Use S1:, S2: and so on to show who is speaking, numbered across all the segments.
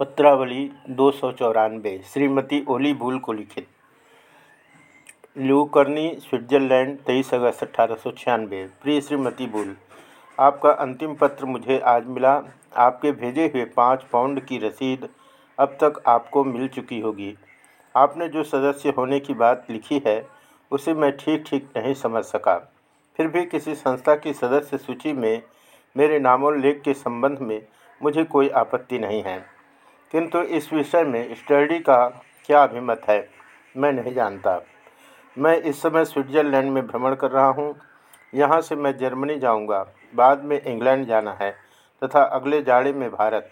S1: पत्रावली दो सौ चौरानबे, श्रीमती ओली भूल को लिखित। ल्यूकर्नी, स्विट्जरलैंड, तेईस अगस्त अठारह सौ छियानबे। प्रिय श्रीमती बुल आपका अंतिम पत्र मुझे आज मिला। आपके भेजे हुए पाँच पाउंड की रसीद अब तक आपको मिल चुकी होगी। आपने जो सदस्य होने की बात लिखी है, उसे मैं ठीक ठीक नहीं समझ सका। फिर भी किसी संस्था की सदस्य सूची में मेरे नामोल्लेख के संबंध में मुझे कोई आपत्ति नहीं है। किंतु इस विषय में स्टडी का क्या अभिमत है, मैं नहीं जानता। मैं इस समय स्विट्ज़रलैंड में भ्रमण कर रहा हूँ। यहाँ से मैं जर्मनी जाऊँगा। बाद में इंग्लैंड जाना है तथा अगले जाड़े में भारत।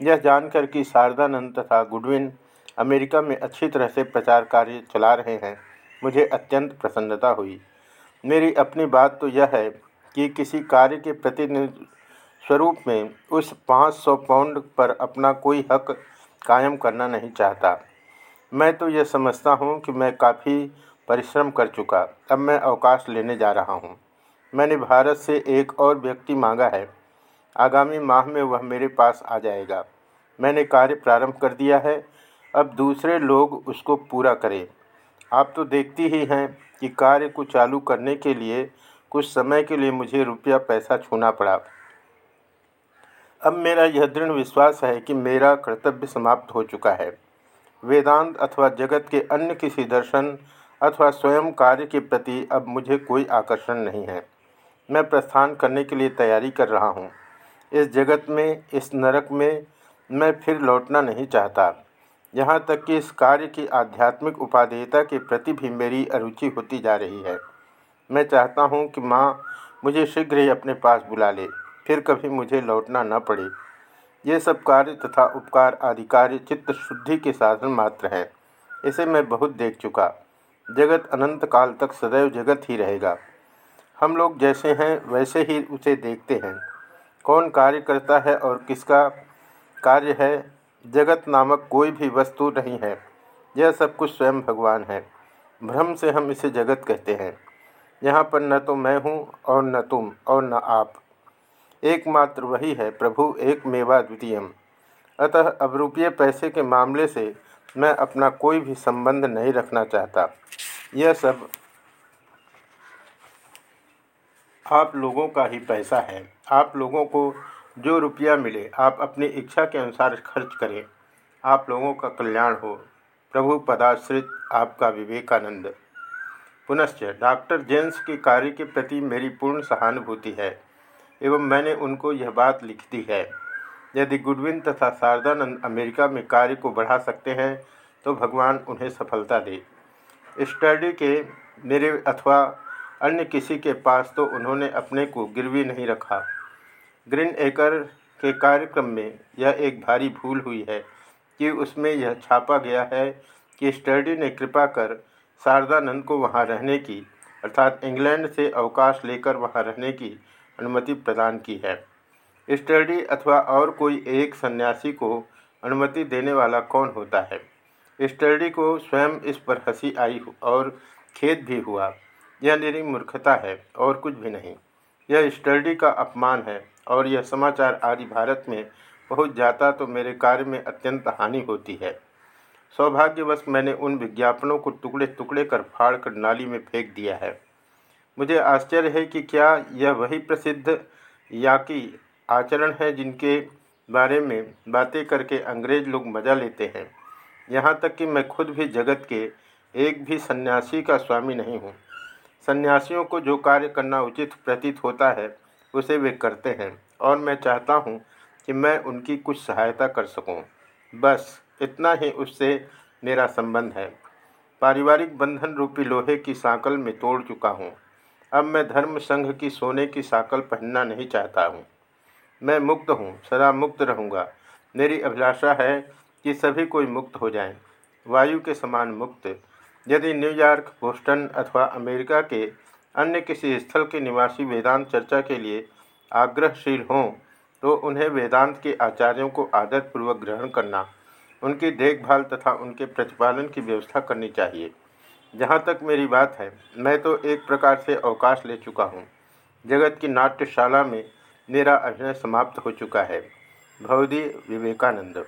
S1: यह जानकर कि शारदानंद तथा गुडविन अमेरिका में अच्छी तरह से प्रचार कार्य चला रहे हैं, मुझे अत्यंत प्रसन्नता हुई। मेरी अपनी बात तो यह है कि किसी कार्य के प्रतिनिधि स्वरूप में उस 500 पाउंड पर अपना कोई हक कायम करना नहीं चाहता। मैं तो यह समझता हूँ कि मैं काफ़ी परिश्रम कर चुका। अब मैं अवकाश लेने जा रहा हूँ। मैंने भारत से एक और व्यक्ति मांगा है। आगामी माह में वह मेरे पास आ जाएगा। मैंने कार्य प्रारंभ कर दिया है। अब दूसरे लोग उसको पूरा करें। आप तो देखती ही हैं कि कार्य को चालू करने के लिए कुछ समय के लिए मुझे रुपया पैसा छूना पड़ा। अब मेरा यह दृढ़ विश्वास है कि मेरा कर्तव्य समाप्त हो चुका है। वेदांत अथवा जगत के अन्य किसी दर्शन अथवा स्वयं कार्य के प्रति अब मुझे कोई आकर्षण नहीं है। मैं प्रस्थान करने के लिए तैयारी कर रहा हूँ। इस जगत में, इस नरक में मैं फिर लौटना नहीं चाहता। यहाँ तक कि इस कार्य की आध्यात्मिक उपादेयता के प्रति भी मेरी अरुचि होती जा रही है। मैं चाहता हूँ कि माँ मुझे शीघ्र ही अपने पास बुला ले। फिर कभी मुझे लौटना न पड़े। ये सब कार्य तथा उपकार आदि कार्य चित्त शुद्धि के साधन मात्र हैं। इसे मैं बहुत देख चुका। जगत अनंत काल तक सदैव जगत ही रहेगा। हम लोग जैसे हैं, वैसे ही उसे देखते हैं। कौन कार्य करता है और किसका कार्य है, जगत नामक कोई भी वस्तु नहीं है। यह सब कुछ स्वयं भगवान है। भ्रम से हम इसे जगत कहते हैं। यहाँ पर न तो मैं हूँ और न तुम और न आप। एकमात्र वही है प्रभु एक मेवा द्वितीयम। अतः अब रुपये पैसे के मामले से मैं अपना कोई भी संबंध नहीं रखना चाहता। यह सब आप लोगों का ही पैसा है। आप लोगों को जो रुपया मिले, आप अपनी इच्छा के अनुसार खर्च करें। आप लोगों का कल्याण हो। प्रभु पदाश्रित आपका विवेकानंद। पुनश्च डॉक्टर जेम्स के कार्य के प्रति मेरी पूर्ण सहानुभूति है। एवं मैंने उनको यह बात लिख दी है। यदि गुडविन तथा शारदानंद अमेरिका में कार्य को बढ़ा सकते हैं तो भगवान उन्हें सफलता दे। स्टडी के मेरे अथवा अन्य किसी के पास तो उन्होंने अपने को गिरवी नहीं रखा। ग्रीन एकर के कार्यक्रम में यह एक भारी भूल हुई है कि उसमें यह छापा गया है कि स्टडी ने कृपा कर शारदानंद को वहाँ रहने की, अर्थात इंग्लैंड से अवकाश लेकर वहाँ रहने की अनुमति प्रदान की है। स्टडी अथवा और कोई एक सन्यासी को अनुमति देने वाला कौन होता है? स्टडी को स्वयं इस पर हँसी आई और खेद भी हुआ। यह मेरी मूर्खता है और कुछ भी नहीं। यह स्टडी का अपमान है और यह समाचार आदि भारत में पहुँच जाता तो मेरे कार्य में अत्यंत हानि होती है। सौभाग्यवश मैंने उन विज्ञापनों को टुकड़े टुकड़े कर फाड़ कर नाली में फेंक दिया है। मुझे आश्चर्य है कि क्या यह वही प्रसिद्ध याकी आचरण है जिनके बारे में बातें करके अंग्रेज़ लोग मज़ा लेते हैं। यहाँ तक कि मैं खुद भी जगत के एक भी सन्यासी का स्वामी नहीं हूँ। सन्यासियों को जो कार्य करना उचित प्रतीत होता है, उसे वे करते हैं और मैं चाहता हूँ कि मैं उनकी कुछ सहायता कर सकूँ। बस इतना ही उससे मेरा संबंध है। पारिवारिक बंधन रूपी लोहे की सांकल में तोड़ चुका हूँ। अब मैं धर्म संघ की सोने की साकल पहनना नहीं चाहता हूँ। मैं मुक्त हूँ सदा मुक्त रहूँगा। मेरी अभिलाषा है कि सभी कोई मुक्त हो जाएँ, वायु के समान मुक्त। यदि न्यूयॉर्क बोस्टन अथवा अमेरिका के अन्य किसी स्थल के निवासी वेदांत चर्चा के लिए आग्रहशील हों तो उन्हें वेदांत के आचार्यों को आदरपूर्वक ग्रहण करना उनकी देखभाल तथा उनके प्रतिपालन की व्यवस्था करनी चाहिए। जहाँ तक मेरी बात है, मैं तो एक प्रकार से अवकाश ले चुका हूँ। जगत की नाट्यशाला में मेरा अभिनय समाप्त हो चुका है। भवदी विवेकानंद।